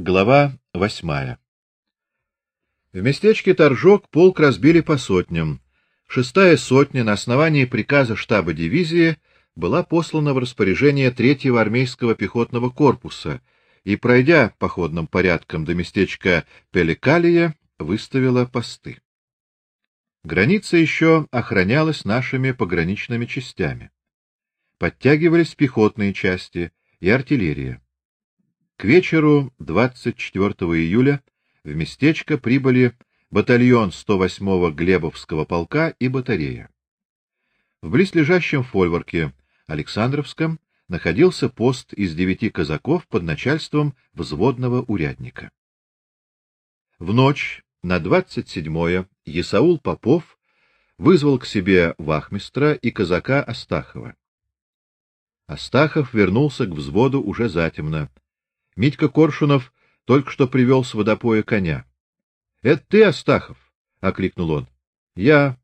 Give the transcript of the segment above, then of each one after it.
Глава восьмая. В местечке Торжок полк разбили по сотням. Шестая сотня на основании приказа штаба дивизии была послана в распоряжение третьего армейского пехотного корпуса и, пройдя походным порядком до местечка Пеликалия, выставила посты. Граница еще охранялась нашими пограничными частями. Подтягивались пехотные части и артиллерия. К вечеру 24 июля в местечко прибыли батальон 108-го Глебовского полка и батарея. В близлежащем фольворке Александровском находился пост из девяти казаков под начальством взводного урядника. В ночь на 27-е Исаул Попов вызвал к себе вахмистра и казака Астахова. Астахов вернулся к взводу уже затемно. Митька Коршунов только что привел с водопоя коня. Это ты, Астахов? окликнул он. Я.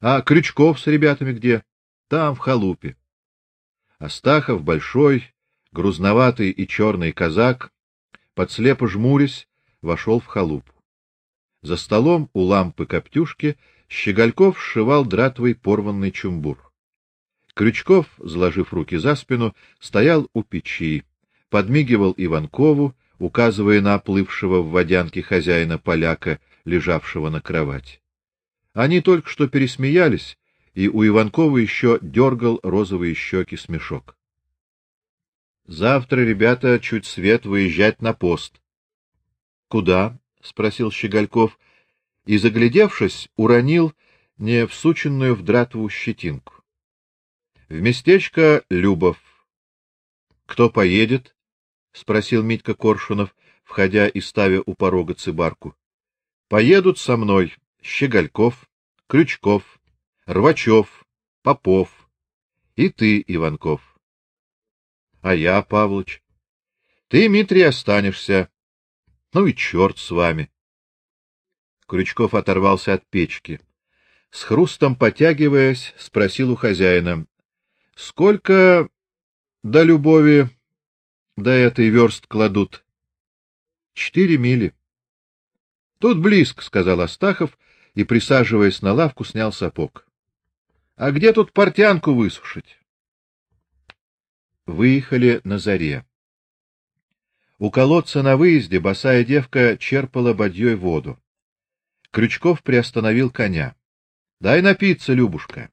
А Крючков с ребятами где? Там в халупе. Астахов большой, грузноватый и черный казак, подслепо жмурясь, вошел в халупу. За столом у лампы коптюшки Щегольков сшивал дратвой порванный чумбур. Крючков, заложив руки за спину, стоял у печи подмигивал Иванкову, указывая на оплывшего в водянке хозяина поляка, лежавшего на кровати. Они только что пересмеялись, и у Иванкова еще дергал розовые щеки смешок. Завтра, ребята, чуть свет выезжать на пост. Куда? спросил Щегольков и, заглядевшись, уронил не всученную в дратву щетинку. В местечко Любов. Кто поедет? Спросил Митька Коршунов, входя и ставя у порога цыбарку. Поедут со мной Щегольков, Крючков, Рвачев, Попов и ты, Иванков. А я, Павлыч, ты, Митрий, останешься. Ну и черт с вами. Крючков оторвался от печки. С хрустом потягиваясь, спросил у хозяина: "Сколько до любови до этой верст кладут. Четыре мили. Тут близко, сказал Астахов и присаживаясь на лавку, снял сапог. А где тут портянку высушить? Выехали на заре. У колодца на выезде босая девка черпала бадьей воду. Крючков приостановил коня. Дай напиться, Любушка.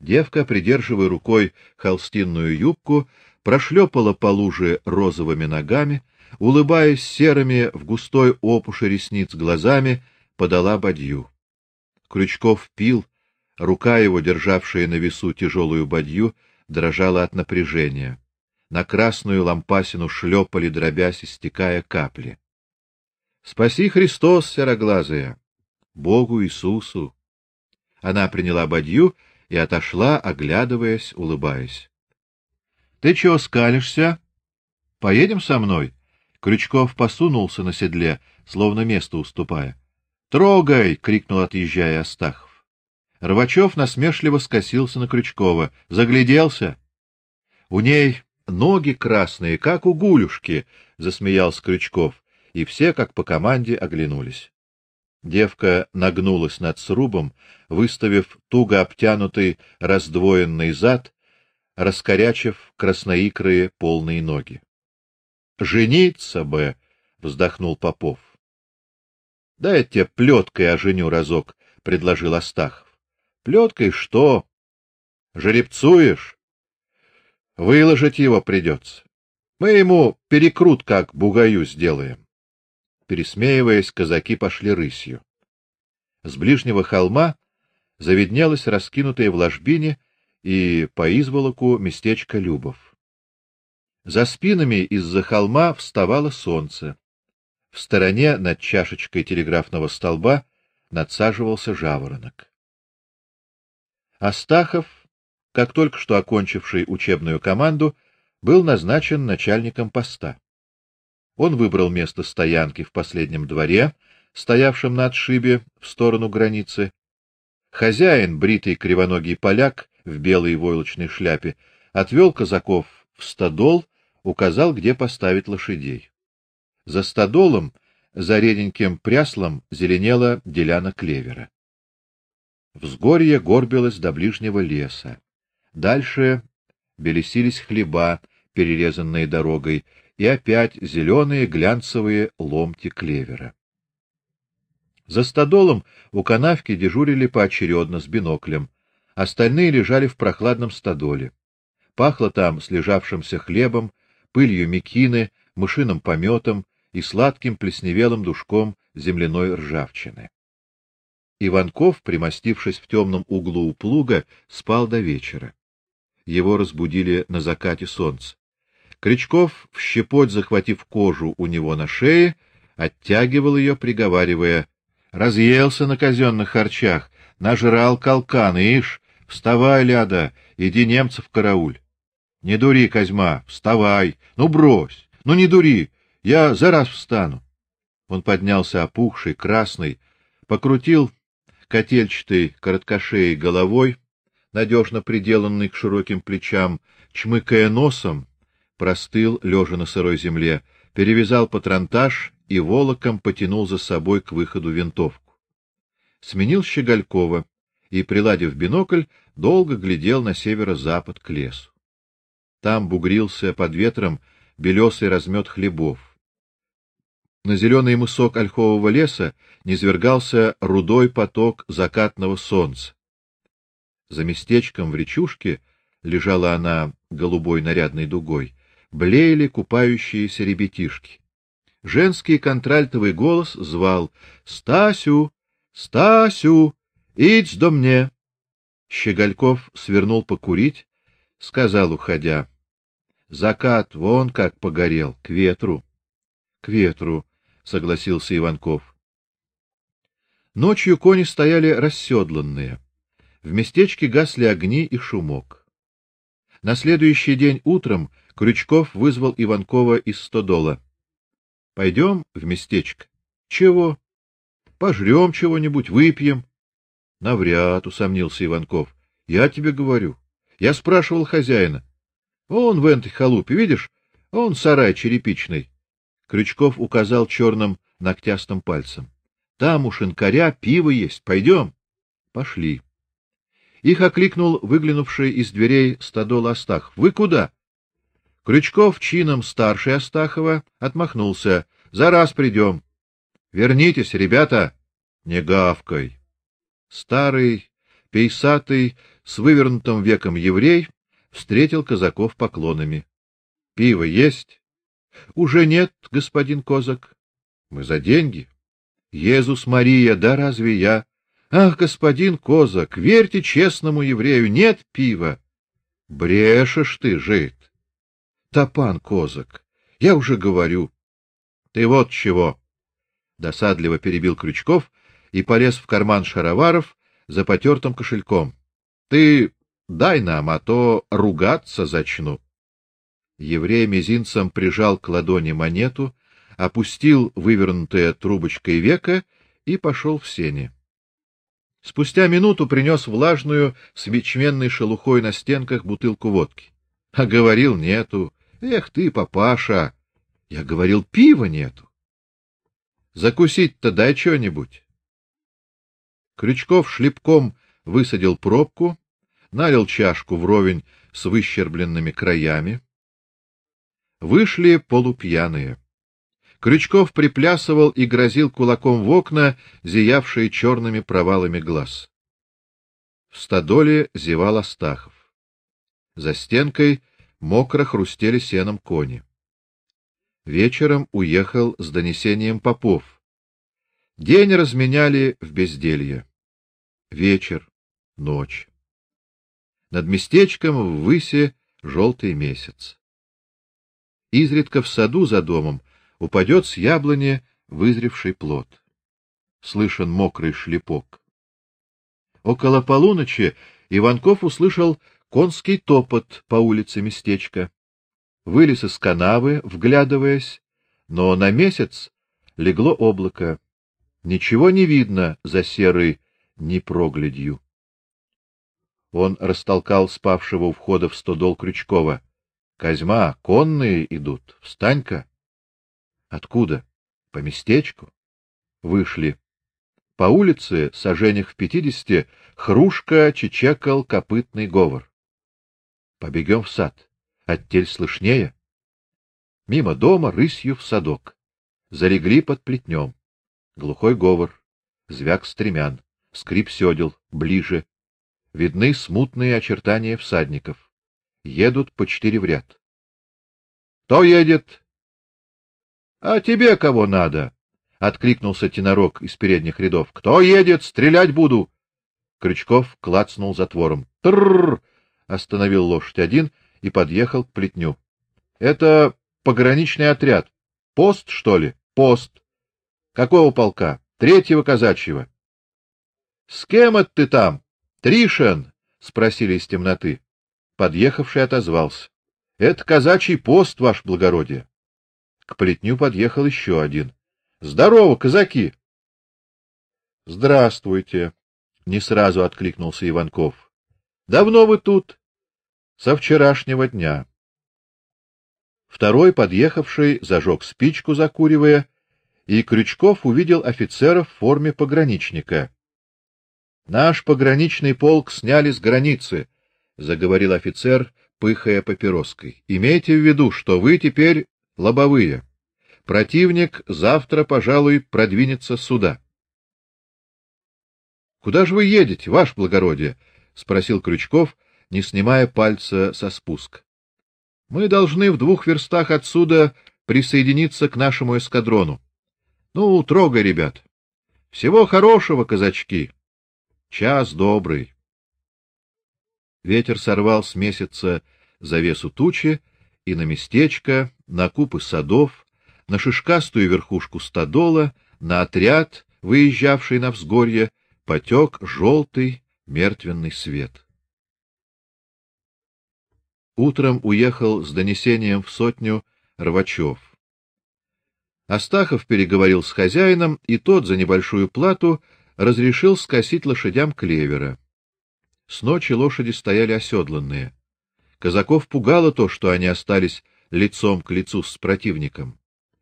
Девка, придерживая рукой холстинную юбку, прошлепала по луже розовыми ногами, улыбаясь серыми в густой опуши ресниц глазами, подала бадью. Крючков пил, рука его, державшая на весу тяжелую бадью, дрожала от напряжения. На красную лампасину шлепали, дробясь и стекая капли. Спаси Христос, сероглазая, Богу Иисусу. Она приняла бадью и отошла, оглядываясь, улыбаясь. Ты чего скалишься? Поедем со мной? Крючков посунулся на седле, словно место уступая. Трогай, крикнул отъезжая Астахов. Рвачев насмешливо скосился на Крючкова, загляделся. У ней ноги красные, как у гулюшки, засмеялся Крючков, и все, как по команде, оглянулись. Девка нагнулась над срубом, выставив туго обтянутый раздвоенный зад раскорячив красноикрые полные ноги. Жениться бы, вздохнул Попов. Да я тебе плеткой оженю разок, предложил Астахов. Плеткой что? Жеребцуешь? Выложить его придется. Мы ему перекрут как бугаю сделаем. Пересмеиваясь, казаки пошли рысью. С ближнего холма завиднелась раскинутая в ложбине и по изволоку местечко Любов. За спинами из-за холма вставало солнце. В стороне над чашечкой телеграфного столба надсаживался жаворонок. Астахов, как только что окончивший учебную команду, был назначен начальником поста. Он выбрал место стоянки в последнем дворе, стоявшем на отшибе в сторону границы. Хозяин, бритый кривоногий поляк, в белой войлочной шляпе, отвел казаков в стадол, указал, где поставить лошадей. За стадолом, за реденьким пряслом зеленела деляна клевера. Взгорье горбилось до ближнего леса. Дальше белесились хлеба, перерезанные дорогой, и опять зеленые глянцевые ломти клевера. За стадолом у канавки дежурили поочередно с биноклем. Остальные лежали в прохладном стадоле. Пахло там слежавшимся хлебом, пылью мекины, мышиным пометом и сладким плесневелым душком земляной ржавчины. Иванков, примостившись в темном углу у плуга, спал до вечера. Его разбудили на закате солнца. Крючков, в щепоть захватив кожу у него на шее, оттягивал ее, приговаривая: "Разъелся на казенных харчах, нажрал калкан, ишь, вставай, ляда, иди немцев карауль. Не дури, Козьма, вставай. Ну брось. Ну не дури. Я за раз встану. Он поднялся опухший, красный, покрутил котельчатой короткошеей головой, надежно приделанный к широким плечам, чмыкая носом, простыл лежа на сырой земле, перевязал патронтаж и волоком потянул за собой к выходу винтовку. Сменил Щеголькова и, приладив бинокль, долго глядел на северо-запад к лесу. Там бугрился под ветром белесый размет хлебов. На зеленый мысок ольхового леса низвергался рудой поток закатного солнца. За местечком в речушке лежала она голубой нарядной дугой, блеяли купающиеся ребятишки. Женский контральтовый голос звал: "Стасю, Стасю, идь до мне". Щегольков свернул покурить, сказал, уходя: Закат вон как погорел, к ветру. К ветру, согласился Иванков. Ночью кони стояли расседланные. В местечке гасли огни и шумок. На следующий день утром Крючков вызвал Иванкова из Стодола. Пойдем в местечко. Чего? Пожрём чего-нибудь, выпьем. Навряд, усомнился Иванков. Я тебе говорю. Я спрашивал хозяина. Он в этой халупе, видишь? Он сарай черепичный. Крючков указал черным ногтястым пальцем. Там у шинкаря пиво есть. Пойдем. Пошли. Их окликнул выглянувший из дверей стадол Астах. Вы куда? Крючков чином старший Астахова отмахнулся. За раз придем. Вернитесь, ребята, не гавкой. Старый, пейсатый, с вывернутым веком еврей встретил казаков поклонами. Пиво есть? Уже нет, господин Козак. Мы за деньги. Иисус Мария, да разве я? Ах, господин Козак, верьте честному еврею, нет пива. Брешешь ты, жид. Топан Козак, я уже говорю. Ты вот чего. Досадливо перебил Крючков и полез в карман шароваров за потертым кошельком. Ты Дай нам, а то ругаться зачну. Еврей мизинцем прижал к ладони монету, опустил вывернутое трубочкой веко и пошел в сени. Спустя минуту принес влажную с ячменной шелухой на стенках бутылку водки. А говорил нету. Эх ты, папаша. Я говорил, пива нету. Закусить-то дай что-нибудь. Крючков шлепком высадил пробку, налил чашку вровень с выщербленными краями. Вышли полупьяные. Крючков приплясывал и грозил кулаком в окна, зиявшие черными провалами глаз. В стадоле зевал Астахов. За стенкой мокро хрустели сеном кони. Вечером уехал с донесением попов. День разменяли в безделье. Вечер, ночь. Над местечком ввыси желтый месяц. Изредка в саду за домом упадет с яблони вызревший плод. Слышен мокрый шлепок. Около полуночи Иванков услышал конский топот по улице местечка. Вылез из канавы, вглядываясь, но на месяц легло облако. Ничего не видно за серой непроглядью. Он растолкал спавшего у входа в стодол Крючкова. Козьма, конные идут. Встань-ка. Откуда? По местечку. Вышли. По улице, саженях в пятидесяти, хрушка чечекал копытный говор. Побегем в сад. Оттель слышнее. Мимо дома рысью в садок. Залегли под плетнем. Глухой говор, звяк стремян, скрип сёдел, ближе. Видны смутные очертания всадников. Едут по четыре в ряд. Кто едет? А тебе кого надо? откликнулся тенорок из передних рядов. Кто едет? Стрелять буду. Крючков клацнул затвором. Тррр! остановил лошадь один и подъехал к плетню. Это пограничный отряд. Пост, что ли? Пост. Какого полка? Третьего казачьего. С кем это ты там? Тришин, спросили из темноты. Подъехавший отозвался: "Это казачий пост, ваш благородие". К плетню подъехал еще один. "Здорово, казаки". "Здравствуйте", не сразу откликнулся Иванков. "Давно вы тут?" "Со вчерашнего дня". Второй подъехавший зажег спичку, закуривая, и Крючков увидел офицера в форме пограничника. Наш пограничный полк сняли с границы, заговорил офицер, пыхая папироской. Имейте в виду, что вы теперь лобовые. Противник завтра, пожалуй, продвинется сюда. Куда же вы едете, ваше благородие? спросил Крючков, не снимая пальца со спуска. Мы должны в двух верстах отсюда присоединиться к нашему эскадрону. Ну, трогай, ребят. Всего хорошего, казачки. Час добрый. Ветер сорвал с месяца завесу тучи, и на местечко, на купы садов, на шишкастую верхушку стадола, на отряд, выезжавший на взгорье, потек желтый мертвенный свет. Утром уехал с донесением в сотню Рвачев. Астахов переговорил с хозяином, и тот за небольшую плату разрешил скосить лошадям клевера. С ночи лошади стояли оседланные. Казаков пугало то, что они остались лицом к лицу с противником.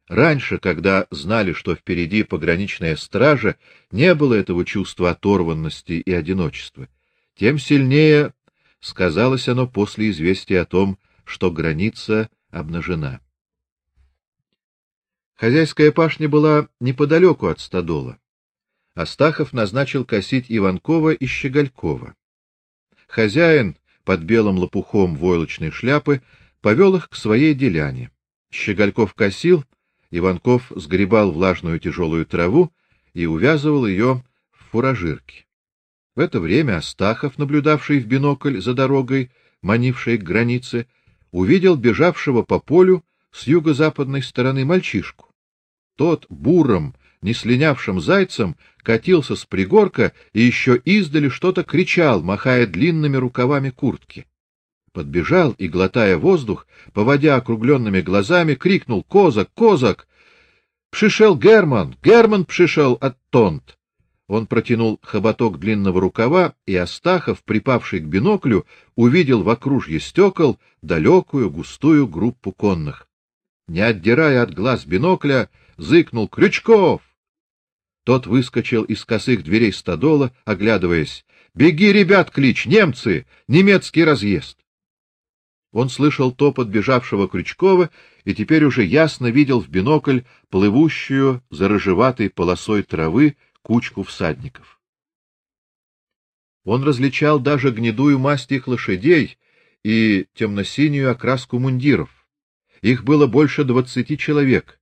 Раньше, когда знали, что впереди пограничная стража, не было этого чувства оторванности и одиночества. Тем сильнее сказалось оно после известия о том, что граница обнажена. Хозяйская пашня была неподалеку от стадола. Астахов назначил косить Иванкова и Щеголькова. Хозяин под белым лопухом войлочной шляпы повел их к своей деляне. Щегольков косил, Иванков сгребал влажную тяжелую траву и увязывал ее в фуражирки. В это время Астахов, наблюдавший в бинокль за дорогой, манившей к границе, увидел бежавшего по полю с юго-западной стороны мальчишку. Тот буром, не слинявшим зайцем, катился с пригорка и еще издали что-то кричал, махая длинными рукавами куртки. Подбежал и глотая воздух, поводя округленными глазами, крикнул: "Козак, козак! Пришел Герман, Герман пришел от Тонт!" Он протянул хоботок длинного рукава, и Астахов, припавший к биноклю, увидел в окружье стекол далекую густую группу конных. Не отдирая от глаз бинокля, зыкнул Крючков. Тот выскочил из косых дверей стадола, оглядываясь. Беги, ребят, клич, немцы, немецкий разъезд. Он слышал топот бежавшего Крючкова и теперь уже ясно видел в бинокль плывущую за рыжеватой полосой травы кучку всадников. Он различал даже гнедую масть их лошадей и темно-синюю окраску мундиров. Их было больше двадцати человек.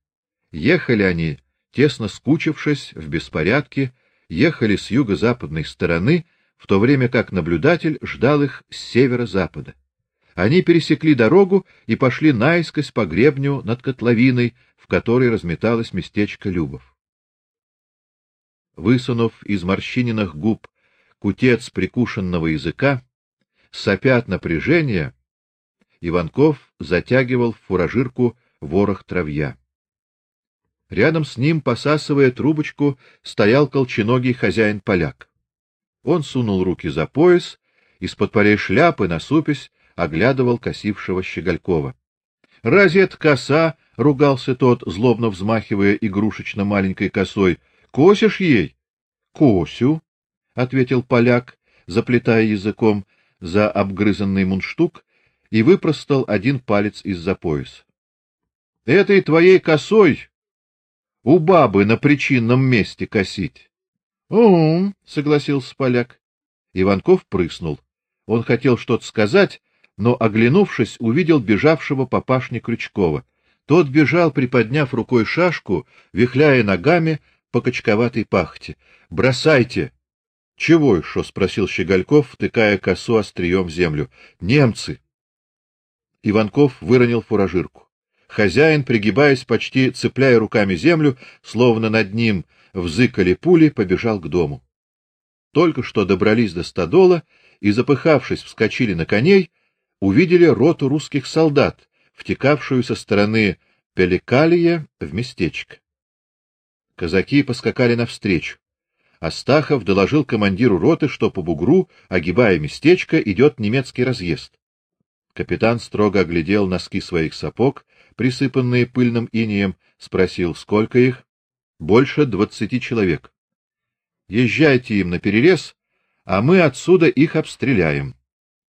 Ехали они тесно скучившись в беспорядке, ехали с юго-западной стороны, в то время как наблюдатель ждал их с северо-запада. Они пересекли дорогу и пошли наискось по гребню над котловиной, в которой разметалось местечко Любов. Высунув из морщиненных губ кутец прикушенного языка, сопя от напряжения, Иванков затягивал в фуражирку ворох травья. Рядом с ним, посасывая трубочку, стоял колченогий хозяин-поляк. Он сунул руки за пояс, из-под полей шляпы насупясь оглядывал косившего Щеголькова. Разве это коса, ругался тот, злобно взмахивая игрушечно маленькой косой. Косишь ей? Косю, ответил поляк, заплетая языком за обгрызанный мундштук и выпростал один палец из-за пояса. Этой твоей косой у бабы на причинном месте косить. Ум, согласился поляк. Иванков прыснул. Он хотел что-то сказать, но оглянувшись, увидел бежавшего папашни Крючкова. Тот бежал, приподняв рукой шашку, вихляя ногами по качковатой пахте. Бросайте. Чего еще? спросил Щегольков, втыкая косу острием в землю. Немцы. Иванков выронил фуражирку. Хозяин, пригибаясь, почти цепляя руками землю, словно над ним взыкали пули, побежал к дому. Только что добрались до стадола и запыхавшись, вскочили на коней, увидели роту русских солдат, втекавшую со стороны Пеликалия в местечко. Казаки поскакали навстречу. Астахов доложил командиру роты, что по бугру, огибая местечко, идет немецкий разъезд. Капитан строго оглядел носки своих сапог, присыпанные пыльным инеем, спросил: "Сколько их?" "Больше двадцати человек". "Езжайте им на перерез, а мы отсюда их обстреляем".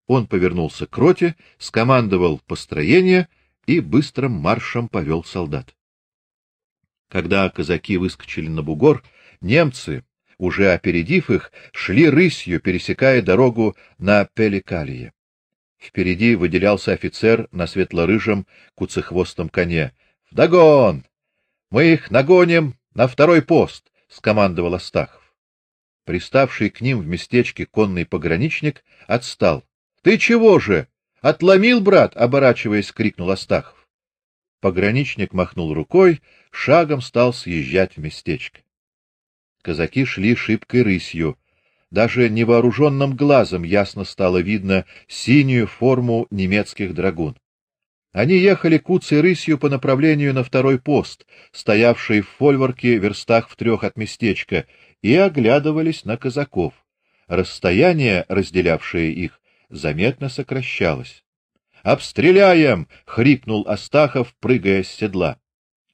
Он повернулся к роте, скомандовал построение и быстрым маршем повел солдат. Когда казаки выскочили на бугор, немцы, уже опередив их, шли рысью, пересекая дорогу на Пеликалие. Впереди выделялся офицер на светло-рыжем куцехвостом коне. "Вдогон! Мы их нагоним на второй пост", скомандовал Астахов. Приставший к ним в местечке конный пограничник отстал. "Ты чего же? Отломил, брат?" оборачиваясь, крикнул Астахов. Пограничник махнул рукой, шагом стал съезжать в местечко. Казаки шли шибкой рысью. Даже невооруженным глазом ясно стало видно синюю форму немецких драгун. Они ехали куцей рысью по направлению на второй пост, стоявший в фольворке верстах в трех от местечка, и оглядывались на казаков. Расстояние, разделявшее их, заметно сокращалось. "Обстреляем!" хрипнул Астахов, прыгая с седла.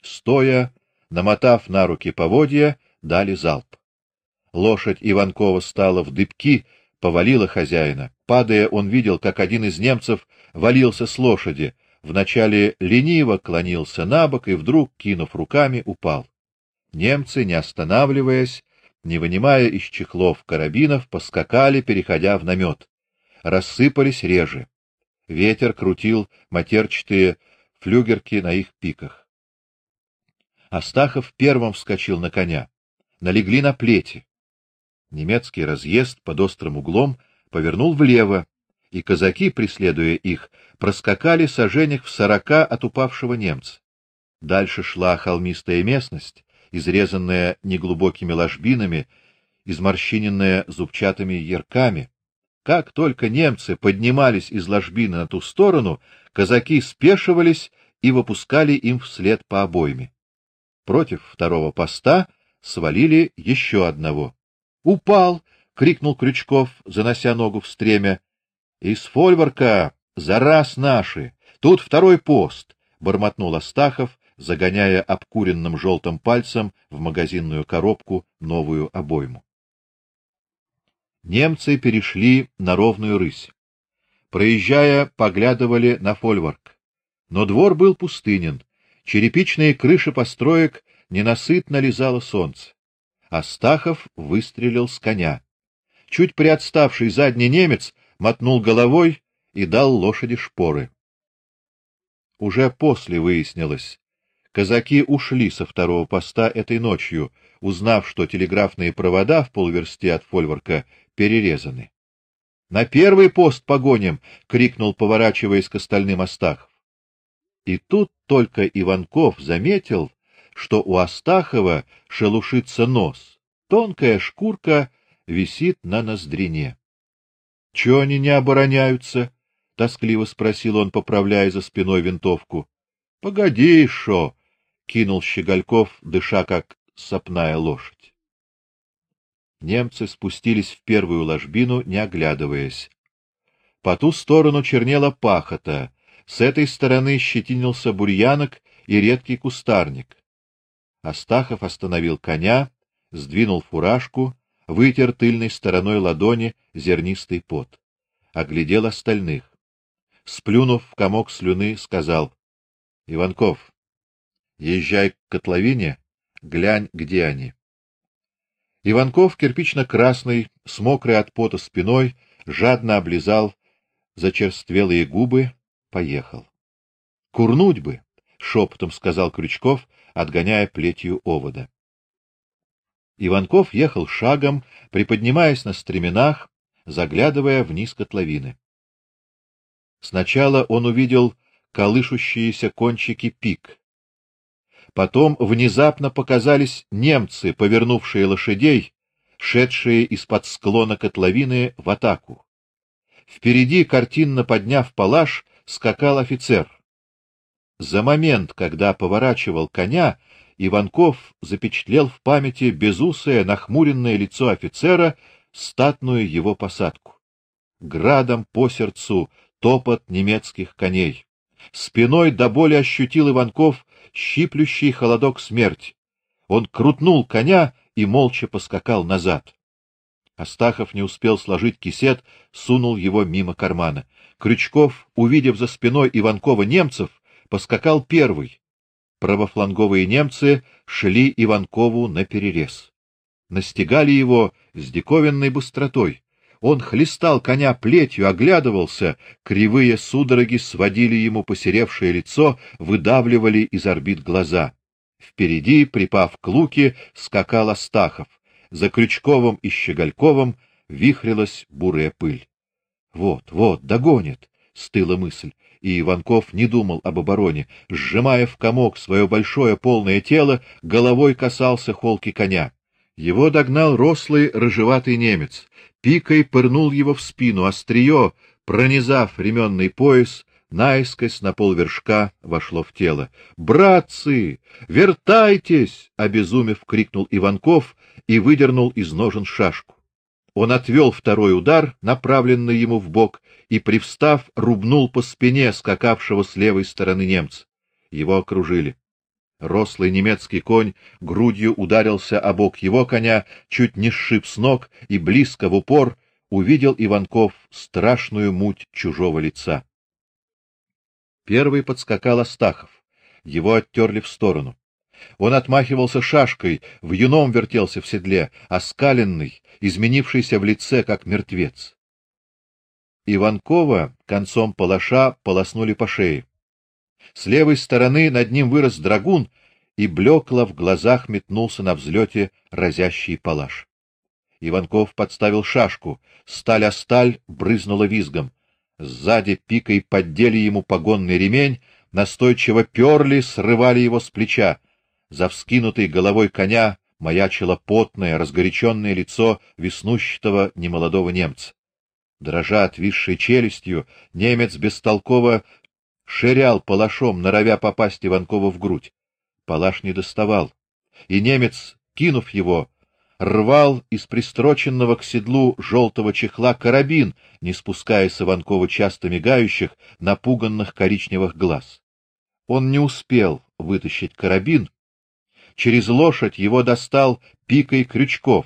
Стоя, намотав на руки поводья, дали залп. Лошадь Иванкова стала в дыбки, повалила хозяина. Падая, он видел, как один из немцев валился с лошади. Вначале лениво клонился набок и вдруг, кинув руками, упал. Немцы, не останавливаясь, не вынимая из чехлов карабинов, поскакали, переходя в намет. Рассыпались реже. Ветер крутил матерчатые флюгерки на их пиках. Астахов первым вскочил на коня. Налегли на плети. Немецкий разъезд под острым углом повернул влево, и казаки, преследуя их, проскакали саженях в сорока от упавшего немца. Дальше шла холмистая местность, изрезанная неглубокими ложбинами, изморщиненная зубчатыми ярками. Как только немцы поднимались из ложбины на ту сторону, казаки спешивались и выпускали им вслед по обойме. Против второго поста свалили еще одного. Упал, крикнул Крючков, занося ногу в стремя. Из фольворка за раз наши. Тут второй пост, бормотнул Астахов, загоняя обкуренным желтым пальцем в магазинную коробку новую обойму. Немцы перешли на ровную рысь. Проезжая, поглядывали на фольворк. Но двор был пустынен. Черепичные крыши построек ненасытно лизало солнце. Астахов выстрелил с коня. Чуть приотставший задний немец мотнул головой и дал лошади шпоры. Уже после выяснилось, казаки ушли со второго поста этой ночью, узнав, что телеграфные провода в полуверсте от фольворка перерезаны. На первый пост погоним, крикнул, поворачиваясь к остальным Астахов. И тут только Иванков заметил, что у Астахова шелушится нос. Тонкая шкурка висит на ноздрине. Чего они не обороняются? тоскливо спросил он, поправляя за спиной винтовку. Погоди, шо, кинул Щегольков, дыша как сопная лошадь. Немцы спустились в первую ложбину, не оглядываясь. По ту сторону чернела пахота, с этой стороны щетинился бурьянок и редкий кустарник. Астахов остановил коня, сдвинул фуражку, вытер тыльной стороной ладони зернистый пот, оглядел остальных. Сплюнув в комок слюны, сказал: "Иванков, езжай к котловине, глянь, где они". Иванков кирпично-красный, с мокрой от пота спиной, жадно облизал зачерствелые губы, поехал. Курнуть бы, шепотом сказал Крючков, отгоняя плетью овода. Иванков ехал шагом, приподнимаясь на стременах, заглядывая вниз котловины. Сначала он увидел колышущиеся кончики пик. Потом внезапно показались немцы, повернувшие лошадей, шедшие из-под склона котловины в атаку. Впереди, картинно подняв палаш, скакал офицер. За момент, когда поворачивал коня, Иванков запечатлел в памяти безусое, нахмуренное лицо офицера, статную его посадку. Градом по сердцу топот немецких коней. Спиной до боли ощутил Иванков щиплющий холодок смерти. Он крутнул коня и молча поскакал назад. Астахов не успел сложить кисет, сунул его мимо кармана. Крючков, увидев за спиной Иванкова немцев, поскакал первый. Правофланговые немцы шли Иванкову на перерез. Настигали его с диковинной быстротой. Он хлестал коня плетью, оглядывался, кривые судороги сводили ему посеревшее лицо, выдавливали из орбит глаза. Впереди, припав к луке, скакал Астахов. За Крючковым и Щегольковым вихрилась бурая пыль. Вот, вот, догонит, стыла мысль и Иванков не думал об обороне, сжимая в комок свое большое полное тело, головой касался холки коня. Его догнал рослый рыжеватый немец, пикой пырнул его в спину, острие, пронизав ременный пояс, наискось на полвершка вошло в тело. "Братцы, вертайтесь!" обезумев крикнул Иванков и выдернул из ножен шашку. Он отвел второй удар, направленный ему в бок, и привстав, рубнул по спине скакавшего с левой стороны немца. Его окружили. Рослый немецкий конь грудью ударился о бок его коня, чуть не сшиб с ног и близко в упор увидел Иванков страшную муть чужого лица. Первый подскакал Астахов. Его оттерли в сторону. Он отмахивался шашкой, в юном вертелся в седле, оскаленный, изменившийся в лице, как мертвец. Иванкова концом палаша полоснули по шее. С левой стороны над ним вырос драгун, и блекло в глазах метнулся на взлете разящий палаш. Иванков подставил шашку, сталь о сталь брызнула визгом. Сзади пикой поддели ему погонный ремень, настойчиво перли, срывали его с плеча. За вскинутой головой коня маячило потное, разгоряченное лицо веснущего немолодого немца. Дрожа отвисшей челюстью, немец бестолково ширял палашом, норовя попасть Иванкову в грудь. Палаш не доставал, и немец, кинув его, рвал из пристроченного к седлу желтого чехла карабин, не спуская с Иванкова часто мигающих, напуганных коричневых глаз. Он не успел вытащить карабин, через лошадь его достал пикой Крючков,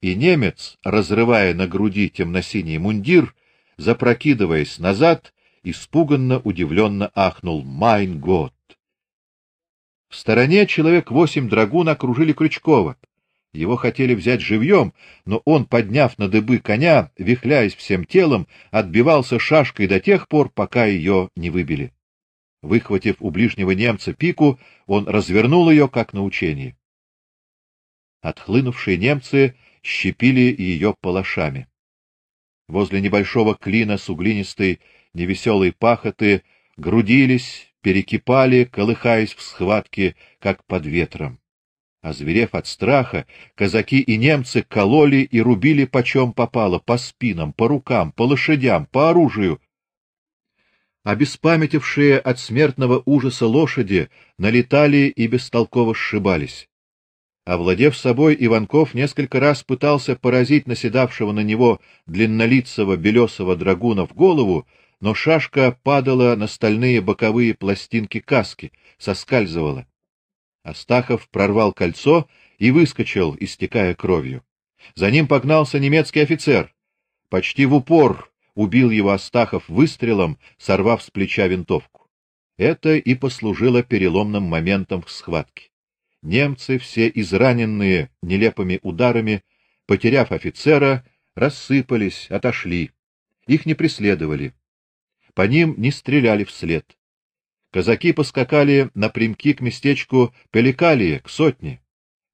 и немец, разрывая на груди темно-синий мундир, запрокидываясь назад, испуганно, удивленно ахнул: "Майн год!" В стороне человек восемь драгун окружили Крючкова. Его хотели взять живьем, но он, подняв на дыбы коня, вихляясь всем телом, отбивался шашкой до тех пор, пока ее не выбили. Выхватив у ближнего немца пику, он развернул ее, как на учении. Отхлынувшие немцы щепили ее палашами. Возле небольшого клина с углинистой невеселой пахоты грудились, перекипали, колыхаясь в схватке, как под ветром. Озверев от страха, казаки и немцы кололи и рубили почем попало, по спинам, по рукам, по лошадям, по оружию, обеспамятившие от смертного ужаса лошади налетали и бестолково сшибались. Овладев собой, Иванков несколько раз пытался поразить наседавшего на него длиннолицего белесого драгуна в голову, но шашка падала на стальные боковые пластинки каски, соскальзывала. Астахов прорвал кольцо и выскочил, истекая кровью. За ним погнался немецкий офицер. Почти в упор убил его Астахов выстрелом, сорвав с плеча винтовку. Это и послужило переломным моментом в схватке. Немцы, все израненные нелепыми ударами, потеряв офицера, рассыпались, отошли. Их не преследовали. По ним не стреляли вслед. Казаки поскакали напрямки к местечку Пеликалии, к сотне.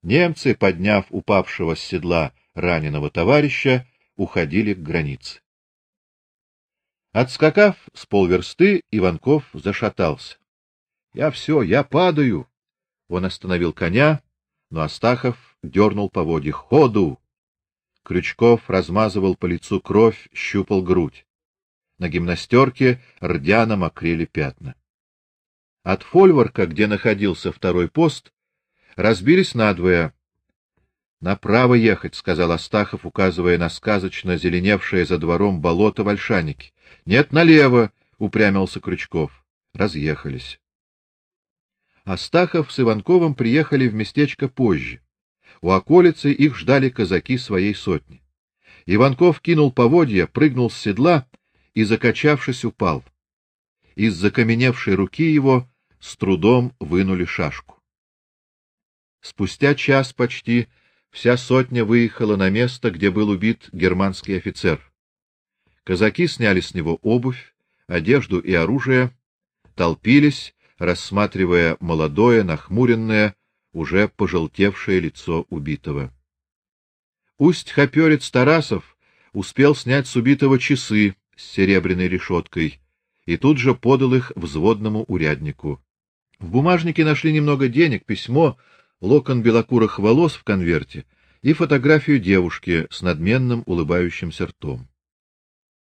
Немцы, подняв упавшего с седла раненого товарища, уходили к границе. Отскакав с полверсты, Иванков зашатался. Я все, я падаю. Он остановил коня, но Астахов дернул поводья ходу. Крючков размазывал по лицу кровь, щупал грудь. На гимнастерке рдяно мокрели пятна. От фольворка, где находился второй пост, разбились надвое. Направо ехать, сказал Астахов, указывая на сказочно зеленевшее за двором болото вольшаники. Нет, налево, упрямился Крючков. Разъехались. Астахов с Иванковым приехали в местечко позже. У околицы их ждали казаки своей сотни. Иванков кинул поводья, прыгнул с седла и закачавшись упал. Из закаменевшей руки его с трудом вынули шашку. Спустя час почти вся сотня выехала на место, где был убит германский офицер. Казаки сняли с него обувь, одежду и оружие, толпились, рассматривая молодое, нахмуренное, уже пожелтевшее лицо убитого. Усть хоперец Тарасов успел снять с убитого часы с серебряной решеткой и тут же подал их взводному уряднику. В бумажнике нашли немного денег, письмо, локон белокурых волос в конверте и фотографию девушки с надменным улыбающимся ртом.